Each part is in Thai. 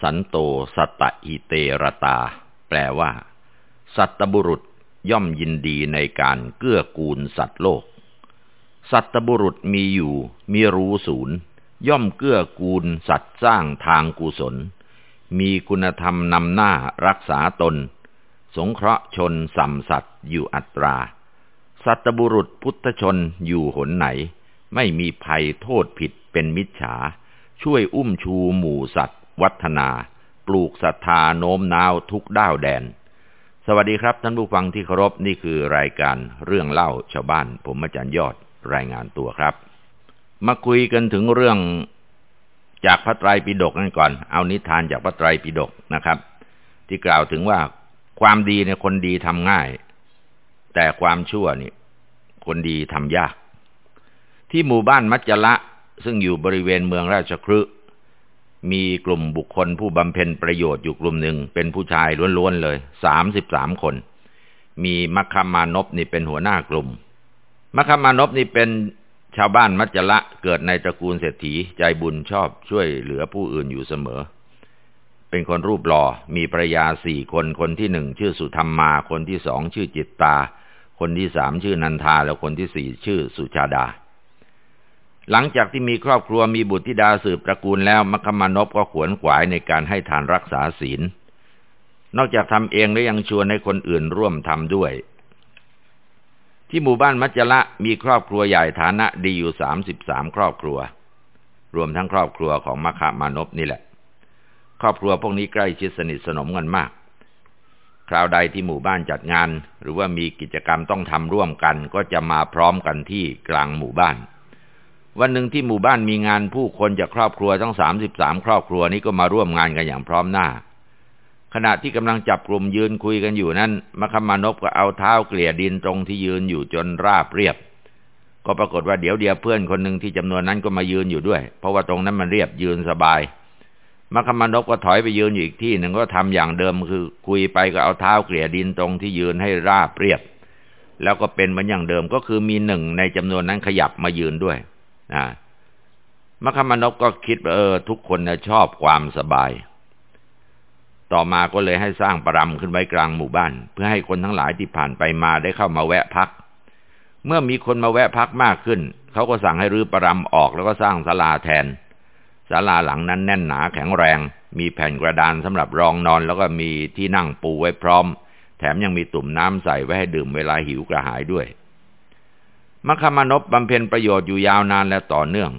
สันโตสัตอิเตรตา แปลว่า สัตบุรุษย่อมยินดีในการเกื้อกูลสัตว์โลก สัตบุรุษมีอยู่มีรู้ศูนย์ ย่อมเกื้อกูลสัตว์สร้างทางกุศล มีคุณธรรมนำหน้ารักษาตน สงเคราะห์ชนสัมสัตว์อยู่อัตรา สัตบุรุษพุทธชนอยู่หนไหน ไม่มีภัยโทษผิดเป็นมิจฉา ช่วยอุ้มชูหมู่สัตว์ วัฒนา ปลูกศรัทธาโน้มน้าวทุกด้าวแดน สวัสดีครับท่านผู้ฟังที่เคารพนี่คือรายการเรื่องเล่าชาวบ้าน ผมอาจารย์ยอดรายงานตัวครับ มาคุยกันถึงเรื่องจากพระไตรปิฎกนั่นก่อน เอานิทานจากพระไตรปิฎกนะครับ ที่กล่าวถึงว่าความดีเนี่ยคนดีทำง่าย แต่ความชั่วนี่คนดีทำยาก ที่หมู่บ้านมัจจละซึ่งอยู่บริเวณเมืองราชคฤห์ มีกลุ่มบุคคลผู้บำเพ็ญประโยชน์อยู่กลุ่มหนึ่งเป็นผู้ชายล้วนๆเลยสามสิบสามคน มีมัคคามานพนี่เป็นหัวหน้ากลุ่ม มัคคามานพนี่เป็นชาวบ้านมัจจละเกิดในตระกูลเศรษฐีใจบุญชอบช่วยเหลือผู้อื่นอยู่เสมอ เป็นคนรูปหล่อมีภรรยาสี่คนคนที่หนึ่งชื่อสุธรรมมา คนที่สองชื่อจิตตา คนที่สามชื่อนันทา แล้วคนที่สี่ชื่อสุชาดา หลังจากที่มีครอบครัวมีบุตรธิดาสืบตระกูลแล้วมัคคมานพก็ขวนขวายในการให้ทานรักษาศีล นอกจากทำเองแล้วยังชวนให้คนอื่นร่วมทำด้วย ที่หมู่บ้านมัจจละมีครอบครัวใหญ่ฐานะดีอยู่สามสิบสามครอบครัว รวมทั้งครอบครัวของมัคคมานพนี่แหละ ครอบครัวพวกนี้ใกล้ชิดสนิทสนมกันมาก คราวใดที่หมู่บ้านจัดงาน หรือว่ามีกิจกรรมต้องทำร่วมกันก็จะมาพร้อมกันที่กลางหมู่บ้าน วันหนึ่งที่หมู่บ้านมีงานผู้คนจากครอบครัวทั้งสามสิบสามครอบครัวนี้ก็มาร่วมงานกันอย่างพร้อมหน้า ขณะที่กำลังจับกลุ่มยืนคุยกันอยู่นั้นมคมานพก็เอาเท้าเกลี่ยดินตรงที่ยืนอยู่จนราบเรียบ ก็ปรากฏว่าเดี๋ยวเดียวเพื่อนคนหนึ่งที่จำนวนนั้นก็มายืนอยู่ด้วย เพราะว่าตรงนั้นมันเรียบยืนสบายมคมานพก็ถอยไปยืนอยู่อีกที่หนึ่งก็ทำอย่างเดิมคือ คุยไปก็เอาเท้าเกลี่ยดินตรงที่ยืนให้ราบเรียบ แล้วก็เป็นเหมือนอย่างเดิมก็คือมีหนึ่งในจำนวนนั้นขยับมายืนด้วย นะมคมนกก็คิดเออ ทุกคนนะชอบความสบาย ต่อมาก็เลยให้สร้างปรำขึ้นไว้กลางหมู่บ้าน เพื่อให้คนทั้งหลายที่ผ่านไปมาได้เข้ามาแวะพัก เมื่อมีคนมาแวะพักมากขึ้น เขาก็สั่งให้รื้อปรำออกแล้วก็สร้างศาลาแทนศาลาหลังนั้นแน่นหนาแข็งแรง มีแผ่นกระดานสำหรับรองนอน แล้วก็มีที่นั่งปูไว้พร้อม แถมยังมีตุ่มน้ำใส่ไว้ให้ดื่มเวลาหิวกระหายด้วย มัคคมนพบำเพ็ญประโยชน์อยู่ยาวนานและต่อเนื่อง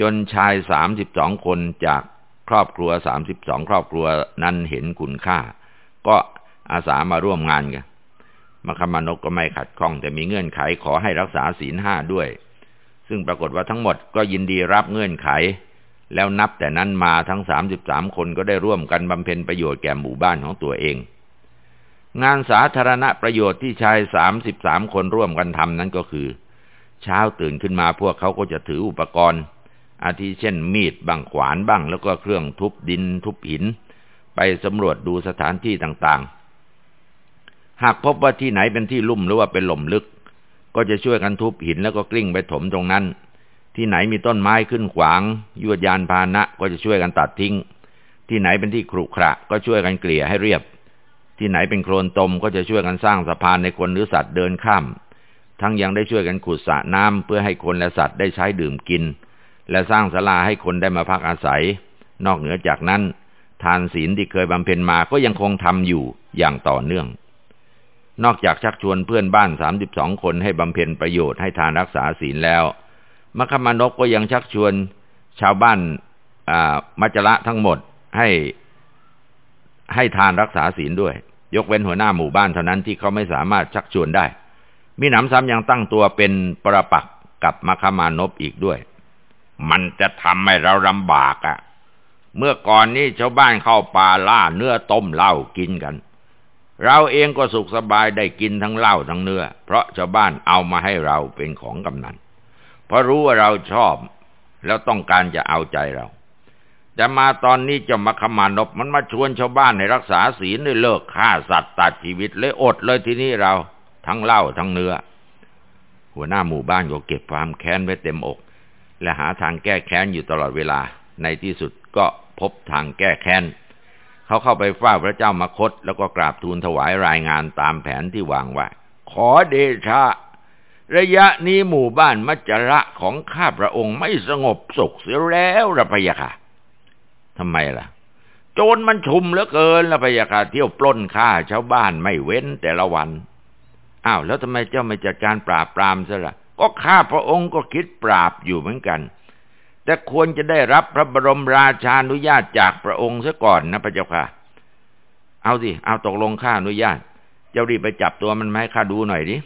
จนชายสามสิบสองคนจากครอบครัวสามสิบสองครอบครัวนั้นเห็นคุณค่า ก็อาสามาร่วมงานกันมัคคมนพก็ไม่ขัดข้อง แต่มีเงื่อนไขขอให้รักษาศีลห้าด้วย ซึ่งปรากฏว่าทั้งหมดก็ยินดีรับเงื่อนไข แล้วนับแต่นั้นมาทั้งสามสิบสามคนก็ได้ร่วมกันบำเพ็ญประโยชน์แก่หมู่บ้านของตัวเอง งานสาธารณประโยชน์ที่ชายสามสิบสามคนร่วมกันทำนั้นก็คือ เช้าตื่นขึ้นมาพวกเขาก็จะถืออุปกรณ์ อาทิเช่นมีดบ้างขวานบ้าง แล้วก็เครื่องทุบดินทุบหิน ไปสำรวจดูสถานที่ต่างๆ หากพบว่าที่ไหนเป็นที่ลุ่มหรือว่าเป็นหล่มลึก ก็จะช่วยกันทุบหินแล้วก็กลิ้งไปถมตรงนั้น ที่ไหนมีต้นไม้ขึ้นขวาง ยวดยานพาหนะก็จะช่วยกันตัดทิ้ง ที่ไหนเป็นที่ขรุขระก็ช่วยกันเกลี่ยให้เรียบ ที่ไหนเป็นโคลนตมก็จะช่วยกันสร้างสะพานในคนหรือสัตว์เดินข้าม ทั้งยังได้ช่วยกันขุดสระน้ำเพื่อให้คนและสัตว์ได้ใช้ดื่มกิน และสร้างศาลาให้คนได้มาพักอาศัย นอกเหนือจากนั้น ทานศีลที่เคยบำเพ็ญมาก็ยังคงทำอยู่อย่างต่อเนื่อง นอกจากชักชวนเพื่อนบ้านสามสิบสองคนให้บำเพ็ญประโยชน์ให้ทานรักษาศีลแล้วมคมานกก็ยังชักชวนชาวบ้านมัจจระทั้งหมดให้ให้ทานรักษาศีลด้วย ยกเว้นหัวหน้าหมู่บ้านเท่านั้นที่เขาไม่สามารถชักชวนได้ มีหนำซ้ำยังตั้งตัวเป็นปรปักกับมคมานพอีกด้วย มันจะทำให้เราลำบากอะ่ะ เมื่อก่อนนี้ชาวบ้านเข้าป่าล่าเนื้อต้มเหล้ากินกัน เราเองก็สุขสบายได้กินทั้งเหล้าทั้งเนื้อ เพราะชาวบ้านเอามาให้เราเป็นของกำนัน เพราะรู้ว่าเราชอบแล้วต้องการจะเอาใจเรา แต่มาตอนนี้จะมาขมานบมันมาชวนชาวบ้านให้รักษาศีลให้เลิกฆ่าสัตว์ตัดชีวิตเลยอดเลยที่นี้เรา ทั้งเหล้าทั้งเนื้อ หัวหน้าหมู่บ้านก็เก็บความแค้นไว้เต็มอก และหาทางแก้แค้นอยู่ตลอดเวลา ในที่สุดก็พบทางแก้แค้นเขาเข้าไปเฝ้าพระเจ้ามคต แล้วก็กราบทูลถวายรายงานตามแผนที่วางไว้ขอเดชะ ระยะนี้หมู่บ้านมัจจระของข้าพระองค์ไม่สงบสุขเสียแล้วระพยาค่ะ ทำไมล่ะ โจรมันชุมเหลือเกินระพยาค่ะเที่ยวปล้นฆ่าชาวบ้านไม่เว้นแต่ละวันอ้าวแล้วทำไมเจ้าไม่จัดการปราบปรามซะละ่ะ ก็ข้าพระองค์ก็คิดปราบอยู่เหมือนกัน แต่ควรจะได้รับพระบรมราชานุญาตจากพระองค์ซะก่อนนะพระเจ้าค่ะ เอาสิเอาตกลงข้าอนุญาต เจ้ารีบไปจับตัวมันมาให้ข้าดูหน่อยดิ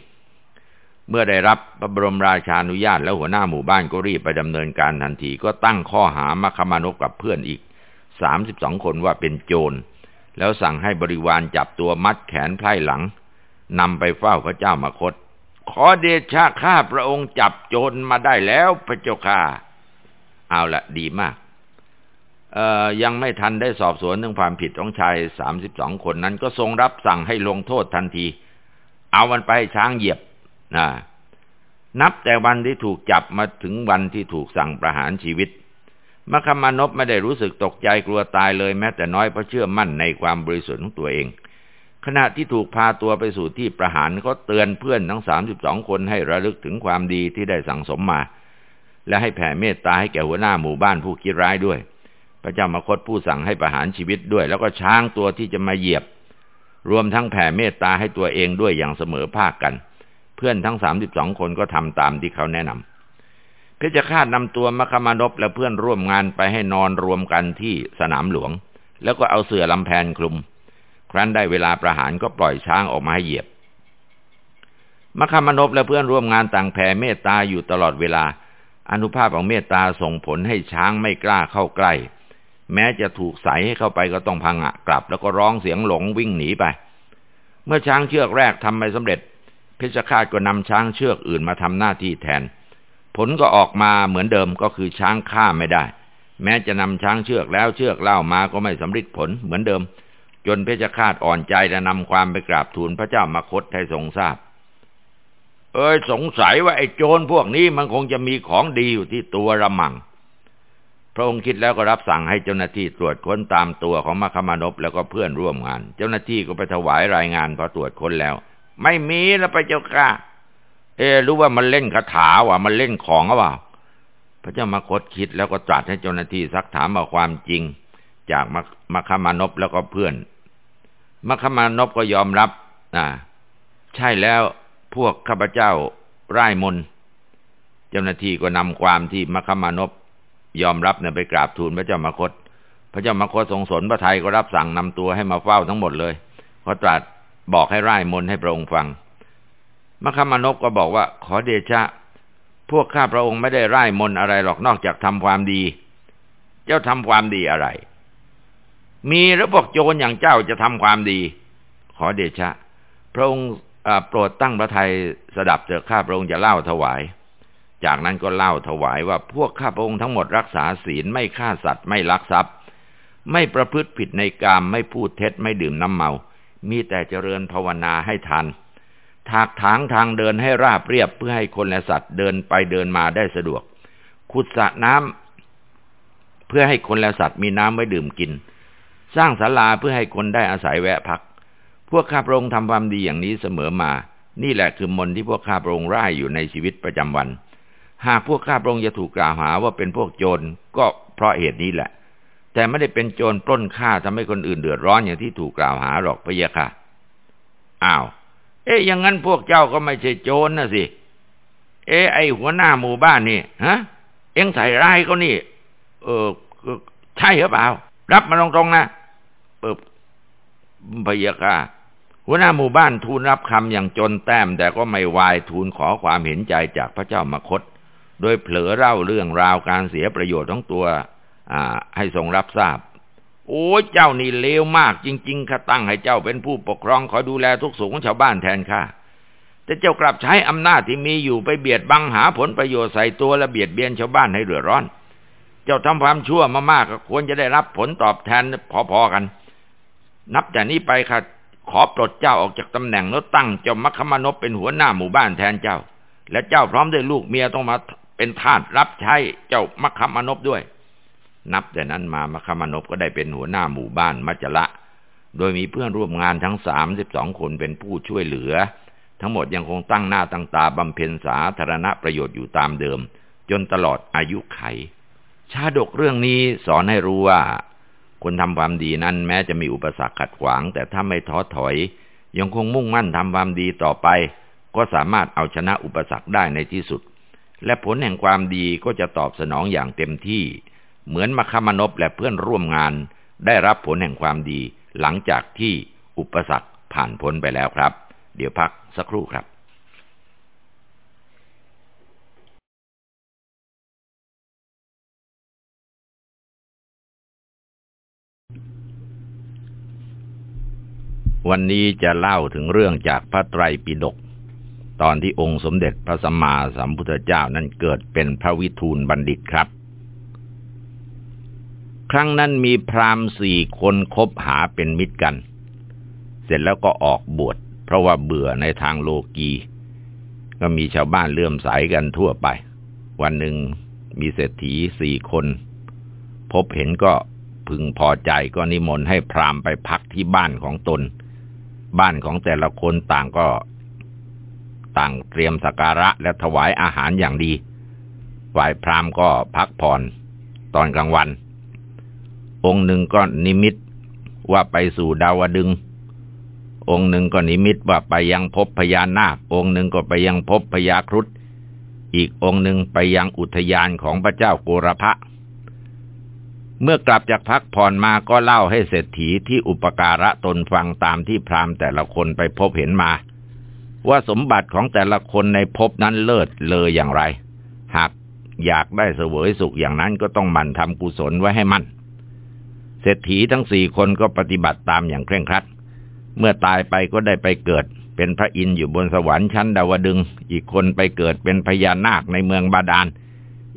เมื่อได้รับพระบรมราชานุญาตแล้วหัวหน้าหมู่บ้านก็รีบไปดำเนินการทันที ก็ตั้งข้อหามาคมานกกับเพื่อนอีก สามสิบสองคนว่าเป็นโจร แล้วสั่งให้บริวารจับตัวมัดแขนไพร่หลังนำไปเฝ้าพระเจ้ามาคต ขอเดชะข้าพระองค์จับโจรมาได้แล้วพระเจ้าค่ะ เอาละดีมากเอ่อยังไม่ทันได้สอบสวนเรื่องความผิดของชายสามสิบสองคนนั้น ก็ทรงรับสั่งให้ลงโทษทันที เอามันไปช้างเหยียบนะนับแต่วันที่ถูกจับมาถึงวันที่ถูกสั่งประหารชีวิต มคมานพไม่ได้รู้สึกตกใจกลัวตายเลยแม้แต่น้อยเพราะเชื่อมั่นในความบริสุทธิ์ของตัวเอง ขณะที่ถูกพาตัวไปสู่ที่ประหารก็เตือนเพื่อนทั้งสามสิบสองคนให้ระลึกถึงความดีที่ได้สั่งสมมา และให้แผ่เมตตาให้แก่หัวหน้าหมู่บ้านผู้คิดร้ายด้วย พระเจ้ามคตผู้สั่งให้ประหารชีวิตด้วย แล้วก็ช้างตัวที่จะมาเหยียบ รวมทั้งแผ่เมตตาให้ตัวเองด้วยอย่างเสมอภาคกัน เพื่อนทั้งสามสิบสองคนก็ทำตามที่เขาแนะนำ เพชฌฆาตนำตัวมคมานพและเพื่อนร่วมงานไปให้นอนรวมกันที่สนามหลวง แล้วก็เอาเสื่อลำแพนคลุม ครั้นได้เวลาประหารก็ปล่อยช้างออกมาให้เหยียบ มคมานพและเพื่อนร่วมงานต่างแผ่เมตตาอยู่ตลอดเวลา อนุภาพของเมตตาส่งผลให้ช้างไม่กล้าเข้าใกล้ แม้จะถูกใส่ให้เข้าไปก็ต้องพังะกลับ แล้วก็ร้องเสียงหลงวิ่งหนีไป เมื่อช้างเชือกแรกทำไม่สำเร็จ เพชฌฆาตก็นำช้างเชือกอื่นมาทำหน้าที่แทน ผลก็ออกมาเหมือนเดิมก็คือช้างฆ่าไม่ได้ แม้จะนำช้างเชือกแล้วเชือกเล่ามาก็ไม่สำเร็จผลเหมือนเดิม จนเพชฌฆาตอ่อนใจและนำความไปกราบทูลพระเจ้ามาคตให้ทรงทราบ เอ้ยสงสัยว่าไอ้โจรพวกนี้มันคงจะมีของดีอยู่ที่ตัวระมังพระองค์คิดแล้วก็รับสั่งให้เจ้าหน้าที่ตรวจค้นตามตัวของมัคคมานพแล้วก็เพื่อนร่วมงาน เจ้าหน้าที่ก็ไปถวายรายงานพอตรวจค้นแล้ว ไม่มีแล้วไปเจ้าค่ะ เอรู้ว่ามันเล่นคาถาว่ะมันเล่นของหรือเปล่า พระเจ้ามาคตคิดแล้วก็ตรัสให้เจ้าหน้าที่ซักถามมาความจริง จากมัคคมานพแล้วก็เพื่อนมัคมานพก็ยอมรับอ่าใช่แล้วพวกข้าพเจ้าร่ายมนเจ้าหน้าที่ก็นำความที่มัคคมานพยอมรับเนี่ยไปกราบทูลพระเจ้ามคต พระเจ้ามคตทรงสนพระไทยก็รับสั่งนำตัวให้มาเฝ้าทั้งหมดเลยเขาตรัสบอกให้ร่ายมนให้พระองค์ฟัง มคมานพก็บอกว่า ขอเดชะ พวกข้าพระองค์ไม่ได้ร่ายมนอะไรหรอกนอกจากทำความดี เจ้าทำความดีอะไร มีหรือพวกโจรอย่างเจ้าจะทำความดี ขอเดชะ พระองค์โปรดตั้งพระทัยสดับเถอะข้าพระองค์จะเล่าถวาย จากนั้นก็เล่าถวายว่าพวกข้าพระองค์ทั้งหมดรักษาศีลไม่ฆ่าสัตว์ไม่ลักทรัพย์ ไม่ประพฤติผิดในกามไม่พูดเท็จไม่ดื่มน้ำเมา มีแต่เจริญภาวนาให้ทัน ถากถางทางเดินให้ราบเรียบเพื่อให้คนและสัตว์เดินไปเดินมาได้สะดวก ขุดสระน้ำเพื่อให้คนและสัตว์มีน้ำไว้ดื่มกิน สร้างศาลาเพื่อให้คนได้อาศัยแวะพัก พวกข้าพระองค์ทำความดีอย่างนี้เสมอมา นี่แหละคือมนที่พวกข้าพระองค์ร่ายอยู่ในชีวิตประจำวัน หากพวกข้าพระองค์จะถูกกล่าวหาว่าเป็นพวกโจรก็เพราะเหตุนี้แหละ แต่ไม่ได้เป็นโจรปล้นฆ่าทำให้คนอื่นเดือดร้อนอย่างที่ถูกกล่าวหาหรอกพะยะค่ะอ้าว เอ๊ะอย่างนั้นพวกเจ้าก็ไม่ใช่โจรนะสิ เอ๊ะไอหัวหน้าหมู่บ้านนี่ฮะ เอ็งใส่ร้ายเขานี่ เออใช่หรือเปล่า รับมาตรงๆนะเออพะยะค่ะหัวหน้าหมู่บ้านทูลรับคำอย่างจนแต้ม แต่ก็ไม่วายทูลขอความเห็นใจจากพระเจ้ามคต โดยเผลอเล่าเรื่องราวการเสียประโยชน์ของตัวให้ทรงรับทราบ โอ้เจ้านี่เลวมากจริงๆข้าตั้งให้เจ้าเป็นผู้ปกครองคอยดูแลทุกสุขของชาวบ้านแทนข้าแต่เจ้ากลับใช้อำนาจที่มีอยู่ไปเบียดบังหาผลประโยชน์ใส่ตัวและเบียดเบียนชาวบ้านให้เดือดร้อน เจ้าทำความชั่วมามากก็ควรจะได้รับผลตอบแทนพอๆกัน นับจากนี้ไปข้าขอปลดเจ้าออกจากตำแหน่งแล้วตั้งเจ้ามัคคมานพเป็นหัวหน้าหมู่บ้านแทนเจ้า และเจ้าพร้อมด้วยลูกเมียต้องมาเป็นทาสรับใช้เจ้ามัคคมานพด้วย นับแต่นั้นมามคมานพก็ได้เป็นหัวหน้าหมู่บ้านมัจจละ โดยมีเพื่อนร่วมงานทั้งสามสิบสองคนเป็นผู้ช่วยเหลือ ทั้งหมดยังคงตั้งหน้าตั้งตาบำเพ็ญสาธารณประโยชน์อยู่ตามเดิม จนตลอดอายุไข ชาดกเรื่องนี้สอนให้รู้ว่า คนทำความดีนั้นแม้จะมีอุปสรรคขัดขวาง แต่ถ้าไม่ท้อถอย ยังคงมุ่งมั่นทำความดีต่อไป ก็สามารถเอาชนะอุปสรรคได้ในที่สุด และผลแห่งความดีก็จะตอบสนองอย่างเต็มที่ เหมือนมคมนพและเพื่อนร่วมงาน ได้รับผลแห่งความดี หลังจากที่อุปสรรคผ่านพ้นไปแล้วครับ เดี๋ยวพักสักครู่ครับวันนี้จะเล่าถึงเรื่องจากพระไตรปิฎกตอนที่องค์สมเด็จพระสัมมาสัมพุทธเจ้านั้นเกิดเป็นพระวิทูลบัณฑิตครับ ครั้งนั้นมีพราหมณ์สี่คนคบหาเป็นมิตรกัน เสร็จแล้วก็ออกบวชเพราะว่าเบื่อในทางโลกี ก็มีชาวบ้านเลื่อมใสกันทั่วไป วันหนึ่งมีเศรษฐีสี่คน พบเห็นก็พึงพอใจก็นิมนต์ให้พราหมณ์ไปพักที่บ้านของตน บ้านของแต่ละคนต่างก็ต่างเตรียมสักการะและถวายอาหารอย่างดี ฝ่ายพราหมณ์ก็พักผ่อนตอนกลางวัน องค์หนึ่งก็นิมิตว่าไปสู่ดาวดึง องค์หนึ่งก็นิมิตว่าไปยังพบพญานาค องค์หนึ่งก็ไปยังพบพญาครุฑ อีกองค์หนึ่งไปยังอุทยานของพระเจ้าโกรพะ เมื่อกลับจากพักผ่อนมาก็เล่าให้เศรษฐีที่อุปการะตนฟังตามที่พราหมณ์แต่ละคนไปพบเห็นมา ว่าสมบัติของแต่ละคนในภพนั้นเลิศเลยอย่างไร หากอยากได้เสวยสุขอย่างนั้นก็ต้องหมั่นทำกุศลไว้ให้มั่น เศรษฐีทั้งสี่คนก็ปฏิบัติตามอย่างเคร่งครัด เมื่อตายไปก็ได้ไปเกิด เป็นพระอินทร์อยู่บนสวรรค์ชั้นดาวดึง อีกคนไปเกิดเป็นพญานาคในเมืองบาดาล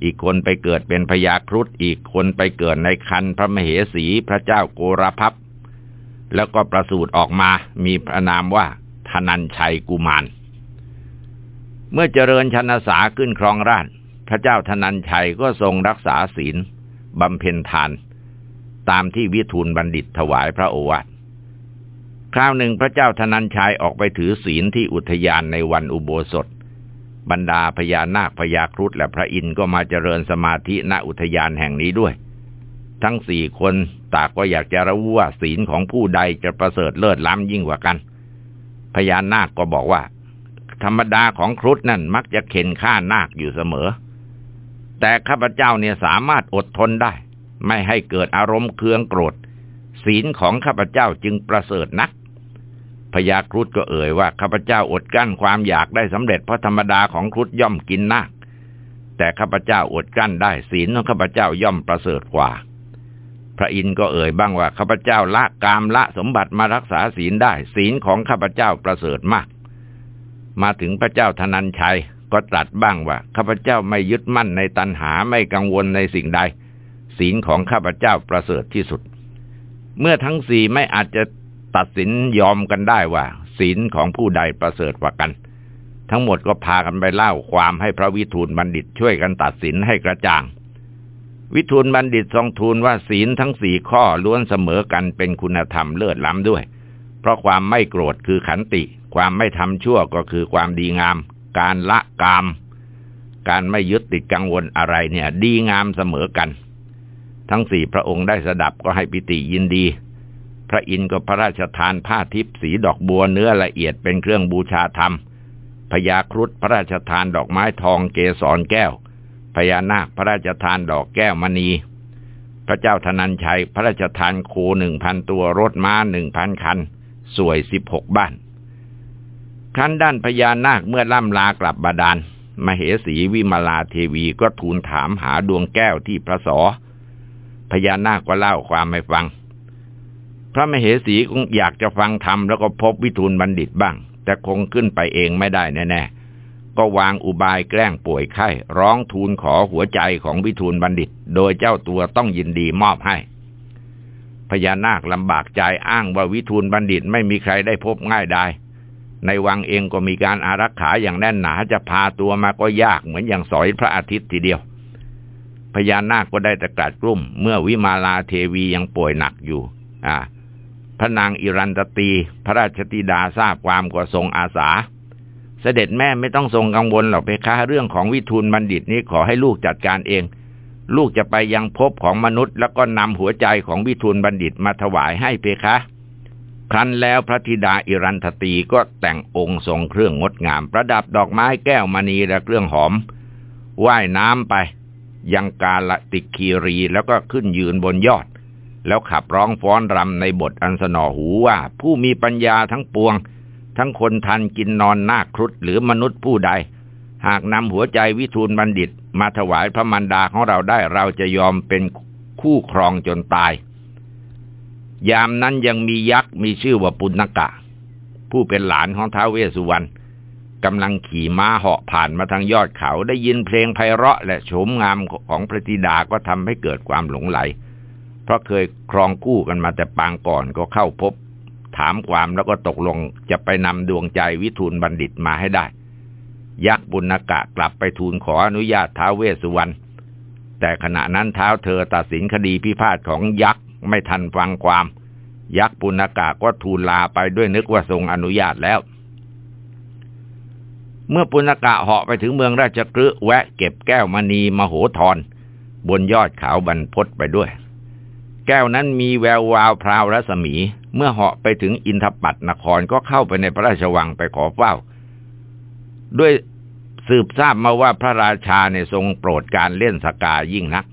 อีกคนไปเกิดเป็นพญาครุฑ อีกคนไปเกิดในคันพระมเหสีพระเจ้าโกรพับแล้วก็ประสูติออกมา มีพระนามว่าธนัญชัยกุมาร เมื่อเจริญชนสาขึ้นครองราชพระเจ้าธนัญชัยก็ทรงรักษาศีลบำเพ็ญทาน ตามที่วิทูลบัณฑิตถวายพระโอวาทคราวหนึ่งพระเจ้าธนัญชัยออกไปถือศีลที่อุทยานในวันอุโบสถ บรรดาพญานาคพญาครุฑและพระอินทร์ก็มาเจริญสมาธิณอุทยานแห่งนี้ด้วย ทั้งสี่คนต่างก็อยากจะรู้ว่าศีลของผู้ใดจะประเสริฐเลิศล้ำยิ่งกว่ากัน พญานาคก็บอกว่า ธรรมดาของครุฑนั่นมักจะเข็นฆ่านาคอยู่เสมอ แต่ข้าพเจ้าเนี่ยสามารถอดทนได้ ไม่ให้เกิดอารมณ์เคืองโกรธ ศีลของข้าพเจ้าจึงประเสริฐนักพญาครุฑก็เอ่ยว่าข้าพเจ้าอดกั้นความอยากได้สำเร็จเพราะธรรมดาของครุฑย่อมกินนาคแต่ข้าพเจ้าอดกั้นได้ศีลของข้าพเจ้าย่อมประเสริฐกว่า พระอินทร์ก็เอ่ยบ้างว่าข้าพเจ้าละกามละสมบัติมารักษาศีลได้ ศีลของข้าพเจ้าประเสริฐมาก มาถึงพระเจ้าธนัญชัยก็ตรัสบ้างว่าข้าพเจ้าไม่ยึดมั่นในตัณหาไม่กังวลในสิ่งใด ศีลของข้าพเจ้าประเสริฐที่สุด เมื่อทั้งสี่ไม่อาจจะตัดสินยอมกันได้ว่า ศีลของผู้ใดประเสริฐกว่ากัน ทั้งหมดก็พากันไปเล่าความให้พระวิทูลบัณฑิตช่วยกันตัดสินให้กระจ่าง วิทูลบัณฑิตทรงทูลว่าศีลทั้งสี่ข้อล้วนเสมอกันเป็นคุณธรรมเลิศล้ำด้วย เพราะความไม่โกรธคือขันติ ความไม่ทำชั่วก็คือความดีงาม การละกาม การไม่ยึดติดกังวลอะไรเนี่ย ดีงามเสมอกัน ทั้งสี่พระองค์ได้สดับก็ให้ปิติยินดี พระอินทร์ก็พระราชทานผ้าทิพย์สีดอกบัวเนื้อละเอียดเป็นเครื่องบูชาธรรมพญาครุฑพระราชทานดอกไม้ทองเกสรแก้วพญานาคพระราชทานดอกแก้วมณี พระเจ้าธนัญชัยพระราชทานโคหนึ่งพันตัวรถม้าหนึ่งพันคัน สวยสิบหกบ้านครั้นด้านพญานาคเมื่อล่ำลากลับบาดาลมเหสีวิมลาเทวีก็ทูลถามหาดวงแก้วที่พระสอ พญานาคก็เล่าความให้ฟัง พระมเหสีคงอยากจะฟังธรรมแล้วก็พบวิทูลบัณฑิตบ้าง แต่คงขึ้นไปเองไม่ได้แน่ๆ ก็วางอุบายแกล้งป่วยไข้ร้องทูลขอหัวใจของวิทูลบัณฑิต โดยเจ้าตัวต้องยินดีมอบให้พญานาคลำบากใจอ้างว่าวิทูลบัณฑิตไม่มีใครได้พบง่ายได้ในวังเองก็มีการอารักขาอย่างแน่นหนาจะพาตัวมาก็ยากเหมือนอย่างสอยพระอาทิตย์ทีเดียว พญานาคก็ได้ตะกัดกลุ่ม เมื่อวิมาลาเทวียังป่วยหนักอยู่ อ่า พระนางอิรันตตี พระราชธิดาทราบความก็ทรงอาสา เสด็จแม่ไม่ต้องทรงกังวลหรอกเพคะเรื่องของวิทูลบัณฑิตนี้ขอให้ลูกจัดการเอง ลูกจะไปยังพบของมนุษย์ แล้วก็นำหัวใจของวิทูลบัณฑิตมาถวายให้เพคะครั้นแล้วพระธิดาอิรันทตีก็แต่งองค์ทรงเครื่องงดงาม ประดับดอกไม้แก้วมณีและเครื่องหอม ว่ายน้ำไป ยังกาลติคีรีแล้วก็ขึ้นยืนบนยอด แล้วขับร้องฟ้อนรำในบทอันสนอหูว่าผู้มีปัญญาทั้งปวง ทั้งคนทันกินนอนนาครุฑหรือมนุษย์ผู้ใด หากนำหัวใจวิทูลบัณฑิต มาถวายพระมันดาของเราได้เราจะยอมเป็นคู่ครองจนตาย ยามนั้นยังมียักษ์มีชื่อว่าปุณกะ ผู้เป็นหลานของท้าวเวสสุวรรณ กำลังขี่ม้าเหาะผ่านมาทางยอดเขาได้ยินเพลงไพเราะและโฉมงามของพระธิดาก็ทำให้เกิดความหลงไหล เพราะเคยครองคู่กันมาแต่ปางก่อนก็เข้าพบ ถามความแล้วก็ตกลงจะไปนำดวงใจวิทูลบัณฑิตมาให้ได้ ยักษ์บุญกะกลับไปทูลขออนุญาตท้าวเวสสุวรรณแต่ขณะนั้นเท้าเธอตัดสินคดีพิพาทของยักษ์ไม่ทันฟังความ ยักษ์ปุณกะก็ทูลลาไปด้วยนึกว่าทรงอนุญาตแล้ว เมื่อปุณกะเหาะไปถึงเมืองราชกฤห์แวะเก็บแก้วมณีมโหธรบนยอดเขาบรรพศไปด้วย แก้วนั้นมีแวววาวพราวรัศมี เมื่อเหาะไปถึงอินทปัตนครก็เข้าไปในพระราชวังไปขอเฝ้า ด้วยสืบทราบมาว่าพระราชาเนี่ยทรงโปรดการเล่นสกายิ่งนัก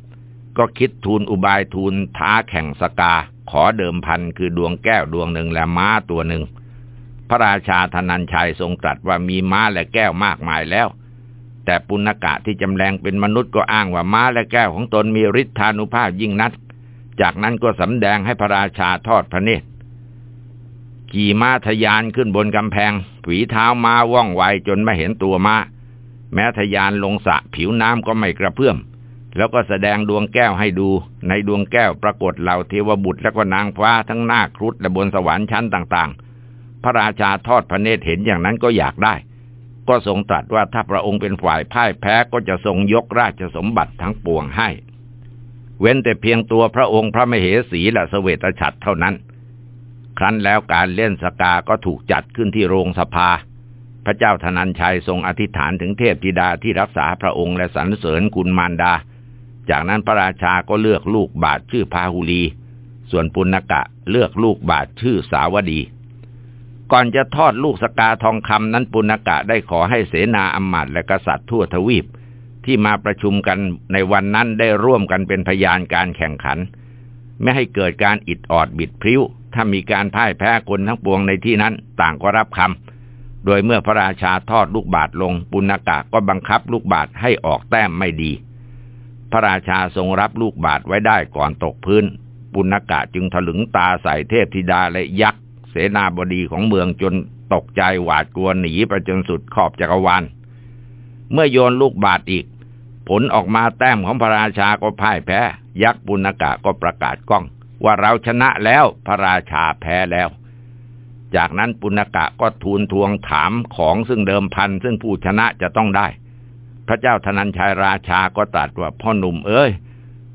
ก็คิดทูลอุบายทูลท้าแข่งสกา ขอเดิมพันคือดวงแก้วดวงหนึ่งและม้าตัวหนึ่ง พระราชาธนัญชัยทรงตรัสว่ามีม้าและแก้วมากมายแล้ว แต่ปุณกะที่จำแรงเป็นมนุษย์ก็อ้างว่าม้าและแก้วของตนมีฤทธานุภาพยิ่งนัก จากนั้นก็สำแดงให้พระราชาทอดพระเนตรขี่ม้าทยานขึ้นบนกำแพงฝีเท้าม้าว่องไวจนไม่เห็นตัวม้า แม้ทยานลงสะผิวน้ำก็ไม่กระเพื่อม แล้วก็แสดงดวงแก้วให้ดู ในดวงแก้วปรากฏเหล่าเทวบุตรและก็นางฟ้าทั้งหน้าครุฑและบนสวรรค์ชั้นต่างๆ พระราชาทอดพระเนตรเห็นอย่างนั้นก็อยากได้ ก็ทรงตรัสว่าถ้าพระองค์เป็นฝ่ายพ่ายแพ้ก็จะทรงยกราชสมบัติทั้งปวงให้ เว้นแต่เพียงตัวพระองค์พระมเหสีและสเวตฉัตรเท่านั้น ครั้นแล้วการเล่นสกาก็ถูกจัดขึ้นที่โรงสภา พระเจ้าธนัญชัยทรงอธิษฐานถึงเทพธิดาที่รักษาพระองค์และสรรเสริญกุลมารดา จากนั้นพระราชาก็เลือกลูกบาทชื่อพาหุลี ส่วนปุณกะเลือกลูกบาทชื่อสาวดี ก่อนจะทอดลูกสกาทองคำนั้นปุณกะได้ขอให้เสนาอำมาตย์และกษัตริย์ทั่วทวีป ที่มาประชุมกันในวันนั้นได้ร่วมกันเป็นพยานการแข่งขัน ไม่ให้เกิดการอิดออดบิดพริ้ว ถ้ามีการพ่ายแพ้คนทั้งปวงในที่นั้น ต่างก็รับคำโดยเมื่อพระราชาทอดลูกบาทลง ปุณกะก็บังคับลูกบาทให้ออกแต้มไม่ดี พระราชาทรงรับลูกบาทไว้ได้ก่อนตกพื้น ปุณกะจึงถลึงตาใส่เทพธิดาและยักษ์ เสนาบดีของเมืองจนตกใจหวาดกลัวหนีไปจนสุดขอบจักรวาล เมื่อโยนลูกบาทอีก ผลออกมาแต้มของพระราชาก็พ่ายแพ้ ยักษ์ปุณกะก็ประกาศก้อง ว่าเราชนะแล้วพระราชาแพ้แล้ว จากนั้นปุณกะก็ทูลทวงถามของซึ่งเดิมพันซึ่งผู้ชนะจะต้องได้ พระเจ้าธนัญชัยราชาก็ตรัสว่าพ่อหนุ่มเอ้ย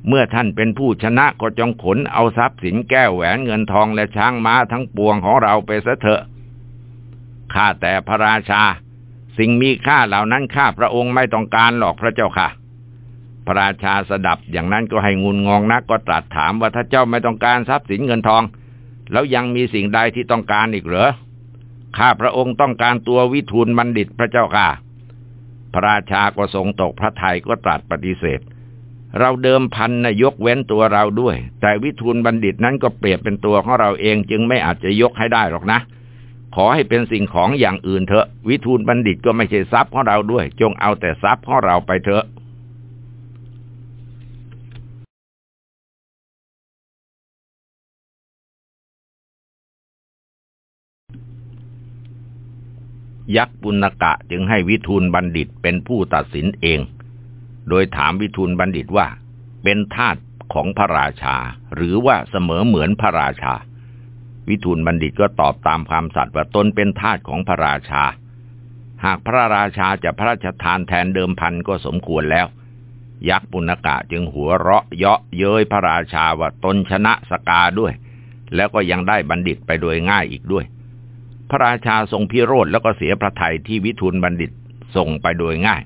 เมื่อท่านเป็นผู้ชนะก็จงขนเอาทรัพย์สินแก้วแหวนเงินทองและช้างม้าทั้งปวงของเราไปซะเถอะ ข้าแต่พระราชา สิ่งมีค่าเหล่านั้นข้าพระองค์ไม่ต้องการหรอกพระเจ้าค่ะ พระราชาสดับอย่างนั้นก็ให้งุนงงนักก็ตรัสถามว่าถ้าเจ้าไม่ต้องการทรัพย์สินเงินทอง แล้วยังมีสิ่งใดที่ต้องการอีกเหรอ ข้าพระองค์ต้องการตัววิทูลบัณฑิตพระเจ้าค่ะ พระราชาก็ทรงตกพระทัยก็ตรัสปฏิเสธ เราเดิมพันนะยกเว้นตัวเราด้วย แต่วิทูลบัณฑิตนั้นก็เปรียบเป็นตัวของเราเองจึงไม่อาจจะยกให้ได้หรอกนะ ขอให้เป็นสิ่งของอย่างอื่นเถอะ วิทูลบัณฑิตก็ไม่ใช่ทรัพย์ของเราด้วย จงเอาแต่ทรัพย์ของเราไปเถอะยักษ์ปุณกะจึงให้วิทูลบัณฑิตเป็นผู้ตัดสินเอง โดยถามวิทูลบัณฑิตว่า เป็นทาสของพระราชา หรือว่าเสมอเหมือนพระราชา วิทูลบัณฑิตก็ตอบตามความสัตย์ว่าตนเป็นทาสของพระราชา หากพระราชาจะพระราชทานแทนเดิมพันก็สมควรแล้ว ยักษ์ปุณกะจึงหัวเราะเยาะเย้ยพระราชาว่าตนชนะสกาด้วย แล้วก็ยังได้บัณฑิตไปโดยง่ายอีกด้วย พระราชาทรงพิโรธแล้วก็เสียพระทัยที่วิทูลบัณฑิตส่งไปโดยง่าย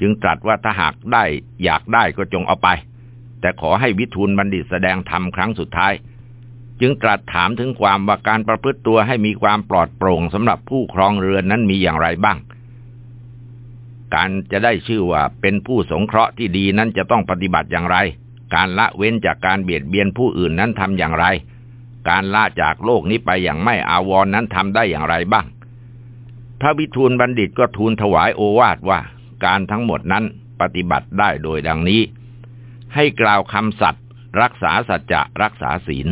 จึงตรัสว่าถ้าหากได้อยากได้ก็จงเอาไป แต่ขอให้วิทูลบัณฑิตแสดงธรรมครั้งสุดท้าย จึงตรัสถามถึงความว่าการประพฤติตัวให้มีความปลอดโปร่งสำหรับผู้ครองเรือนนั้นมีอย่างไรบ้าง การจะได้ชื่อว่าเป็นผู้สงเคราะห์ที่ดีนั้นจะต้องปฏิบัติอย่างไร การละเว้นจากการเบียดเบียนผู้อื่นนั้นทำอย่างไร การละจากโลกนี้ไปอย่างไม่อาวรนนั้นทำได้อย่างไรบ้าง พระวิทูลบัณฑิตก็ทูลถวายโอวาทว่า การทั้งหมดนั้นปฏิบัติได้โดยดังนี้ ให้กล่าวคำสัตย์รักษาสัจจะรักษาศีล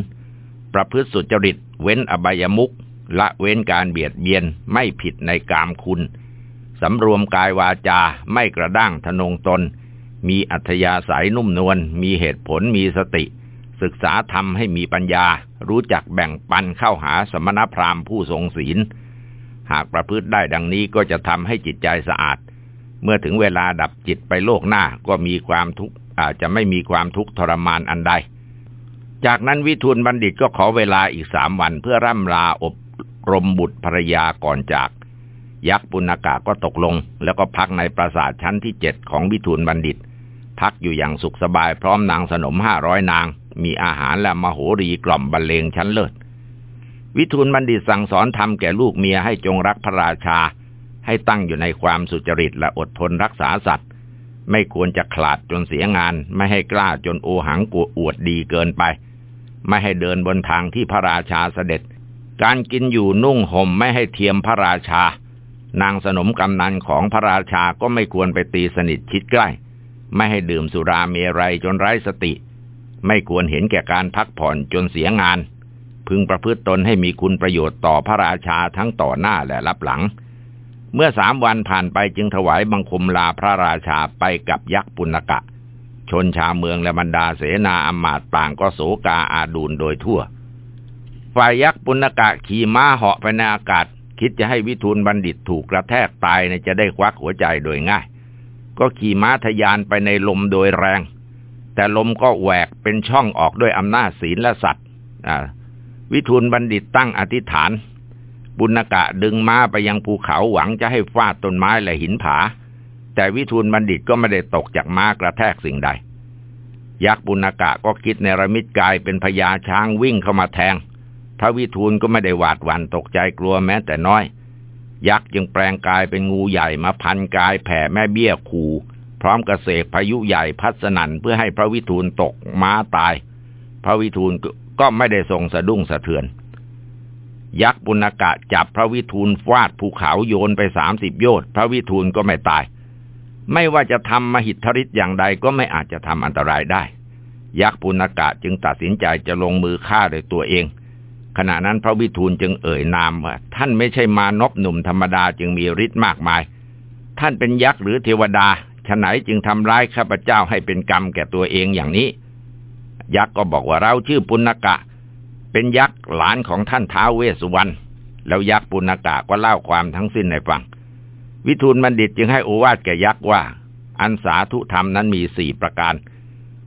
ประพฤติสุจริต เว้นอบายมุกละเว้นการเบียดเบียนไม่ผิดในกามคุณสำรวมกายวาจาไม่กระด้างทนงตน มีอัธยาศัยนุ่มนวลมีเหตุผลมีสติ ศึกษาธรรมให้มีปัญญา รู้จักแบ่งปันเข้าหาสมณพราหมณ์ผู้ทรงศีล หากประพฤติได้ดังนี้ก็จะทำให้จิตใจสะอาด เมื่อถึงเวลาดับจิตไปโลกหน้าก็มีความทุกข์อาจจะไม่มีความทุกข์ทรมานอันใด จากนั้นวิทูลบัณฑิตก็ขอเวลาอีกสามวันเพื่อร่ำลาอบรมบุตรภรยาก่อนจาก ยักษ์ปุณกะก็ตกลง แล้วก็พักในปราสาทชั้นที่เจ็ดของวิทูลบัณฑิต พักอยู่อย่างสุขสบายพร้อมนางสนมห้าร้อยนาง มีอาหารและมโหรีกล่อมบรรเลงชั้นเลิศวิทูลบัณฑิตสั่งสอนทำแก่ลูกเมียให้จงรักพระราชา ให้ตั้งอยู่ในความสุจริตและอดทนรักษาสัตว์ไม่ควรจะขลาดจนเสียงาน ไม่ให้กล้าจนโอหังกัวอวดดีเกินไป ไม่ให้เดินบนทางที่พระราชาเสด็จ การกินอยู่นุ่งห่มไม่ให้เทียมพระราชา นางสนมกำนันของพระราชาก็ไม่ควรไปตีสนิทชิดใกล้ ไม่ให้ดื่มสุราเมรัยจนไร้สติ ไม่ควรเห็นแก่การพักผ่อนจนเสียงาน พึงประพฤติตนให้มีคุณประโยชน์ต่อพระราชาทั้งต่อหน้าและรับหลัง เมื่อสามวันผ่านไปจึงถวายบังคมลาพระราชาไปกับยักษ์ปุณกะ ชนชาวเมืองและบรรดาเสนาอำมาตย์ต่างก็โศกาอาดูลโดยทั่ว ฝ่ายยักษ์ปุณกะขี่ม้าเหาะไปในอากาศ คิดจะให้วิทูลบัณฑิตถูกกระแทกตายเนี่ยจะได้ควักหัวใจโดยง่าย ก็ขี่ม้าทยานไปในลมโดยแรง แต่ลมก็แหวกเป็นช่องออกด้วยอำนาจศีลและสัตว์วิทูลบัณฑิตตั้งอธิษฐาน บุญกะดึงม้าไปยังภูเขาหวังจะให้ฟาดต้นไม้และหินผา แต่วิทูลบัณฑิตก็ไม่ได้ตกจากม้ากระแทกสิ่งใด ยักษ์บุญกะก็คิดในระมิดกายเป็นพญาช้างวิ่งเข้ามาแทง พระวิทูลก็ไม่ได้หวาดหวั่นตกใจกลัวแม้แต่น้อย ยักษ์จึงแปลงกายเป็นงูใหญ่มาพันกายแผ่แม่เบี้ยขู่พร้อมกระเสกพายุใหญ่พัดสนันเพื่อให้พระวิทูลตกม้าตาย พระวิทูลก็ไม่ได้ทรงสะดุ้งสะเทือน ยักษ์บุญกะจับพระวิทูลฟาดภูเขาโยนไปสามสิบโยชน์พระวิทูลก็ไม่ตาย ไม่ว่าจะทำมหิทธริษอย่างใดก็ไม่อาจจะทำอันตรายได้ ยักษ์ปุณกะจึงตัดสินใจจะลงมือฆ่าโดยตัวเอง ขณะนั้นพระวิทูลจึงเอ่ยนามว่า ท่านไม่ใช่มานพหนุ่มธรรมดาจึงมีฤทธิ์มากมาย ท่านเป็นยักษ์หรือเทวดาฉไหนจึงทำร้ายข้าพเจ้าให้เป็นกรรมแก่ตัวเองอย่างนี้ ยักษ์ก็บอกว่าเราชื่อปุณกะเเป็นยักษ์หลานของท่านท้าวเวสสุวรรณแล้วยักษ์ปุณกะก็เล่าความทั้งสิ้นให้ฟัง วิทูลบัณฑิตจึงให้โอวาทแก่ยักษ์ว่า อันสาธุธรรมนั้นมีสี่ประการ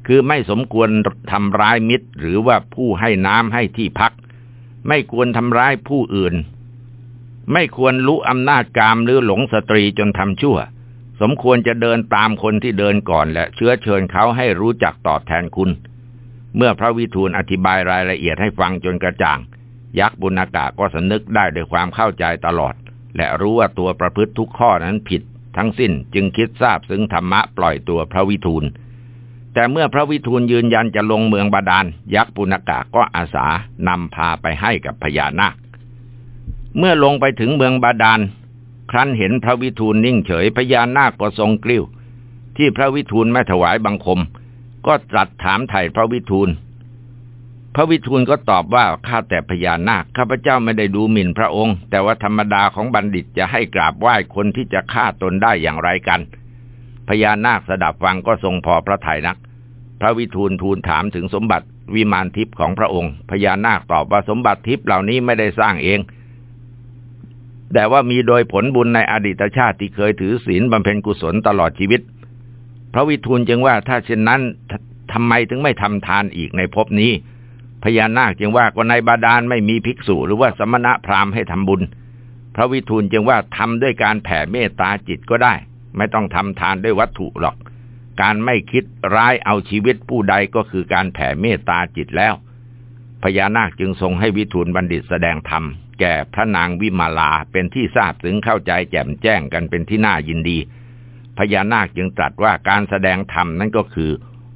คือไม่สมควรทำร้ายมิตร หรือว่าผู้ให้น้ำให้ที่พัก ไม่ควรทำร้ายผู้อื่น ไม่ควรรู้อำนาจกามหรือหลงสตรีจนทำชั่ว สมควรจะเดินตามคนที่เดินก่อนและเชื้อเชิญเขาให้รู้จักตอบแทนคุณ เมื่อพระวิทูลอธิบายรายละเอียดให้ฟังจนกระจ่าง ยักษ์บุญากาก็สนึกได้ด้วยความเข้าใจตลอด และรู้ว่าตัวประพฤติทุกข้อนั้นผิด ทั้งสิ้นจึงคิดทราบซึ่งธรรมะปล่อยตัวพระวิทูล แต่เมื่อพระวิทูลยืนยันจะลงเมืองบาดาล ยักษ์ปุณกะก็อาสานำพาไปให้กับพญานาค เมื่อลงไปถึงเมืองบาดาล ครั้นเห็นพระวิทูลนิ่งเฉยพญานาคก็ทรงกลิ้ว ที่พระวิทูลไม่ถวายบังคม ก็ตรัสถามไถ่พระวิทูล พระวิทูลก็ตอบว่าข้าแต่พญานาคข้าพเจ้าไม่ได้ดูหมิ่นพระองค์ แต่ว่าธรรมดาของบัณฑิตจะให้กราบไหว้คนที่จะฆ่าตนได้อย่างไรกัน พญานาคสดับฟังก็ทรงพอพระทัยนัก พระวิทูลทูลถามถึงสมบัติวิมานทิพย์ของพระองค์ พญานาคตอบว่าสมบัติทิพย์เหล่านี้ไม่ได้สร้างเอง แต่ว่ามีโดยผลบุญในอดีตชาติที่เคยถือศีลบำเพ็ญกุศลตลอดชีวิต พระวิทูลจึงว่าถ้าเช่นนั้นทำไมถึงไม่ทำทานอีกในภพนี้ พญานาคจึงว่าก็ในบาดาลไม่มีภิกษุหรือว่าสมณะพราหมณ์ให้ทำบุญ พระวิทูลจึงว่าทำด้วยการแผ่เมตตาจิตก็ได้ ไม่ต้องทำทานด้วยวัตถุหรอก การไม่คิดร้ายเอาชีวิตผู้ใดก็คือการแผ่เมตตาจิตแล้ว พญานาคจึงทรงให้วิทูลบัณฑิตแสดงธรรมแก่พระนางวิมาลาเป็นที่ทราบถึงเข้าใจแจ่มแจ้งกันเป็นที่น่ายินดี พญานาคจึงตรัสว่าการแสดงธรรมนั่นก็คือ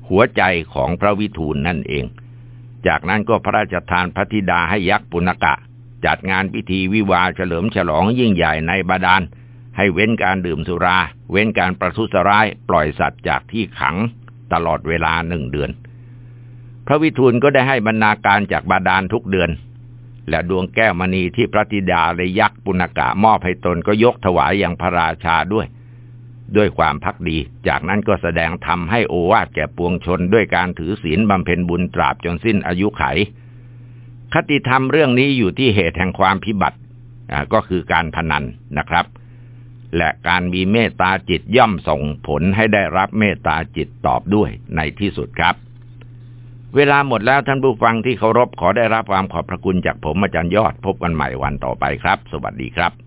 หัวใจของพระวิทูลนั่นเอง จากนั้นก็พระราชทานพระธิดาให้ยักษ์ปุณกะ จัดงานพิธีวิวาเฉลิมฉลองยิ่งใหญ่ในบาดาลให้เว้นการดื่มสุรา เว้นการประทุษร้ายปล่อยสัตว์จากที่ขังตลอดเวลาหนึ่งเดือน พระวิทูลก็ได้ให้บรรณาการจากบาดาลทุกเดือน และดวงแก้วมณีที่พระธิดาและยักษ์ปุณกะมอบให้ตนก็ยกถวายอย่างพระราชาด้วย ด้วยความพักดี จากนั้นก็แสดงธรรมให้โอวาทแก่ปวงชน ด้วยการถือศีลบำเพ็ญบุญตราบจนสิ้นอายุไข คติธรรมเรื่องนี้อยู่ที่เหตุแห่งความพิบัติก็คือการพนันนะครับ และการมีเมตตาจิตย่อมส่งผลให้ได้รับเมตตาจิตตอบด้วยในที่สุดครับ เวลาหมดแล้วท่านผู้ฟังที่เคารพขอได้รับความขอบพระคุณจากผมอาจารย์ยอดพบกันใหม่วันต่อไปครับ สวัสดีครับ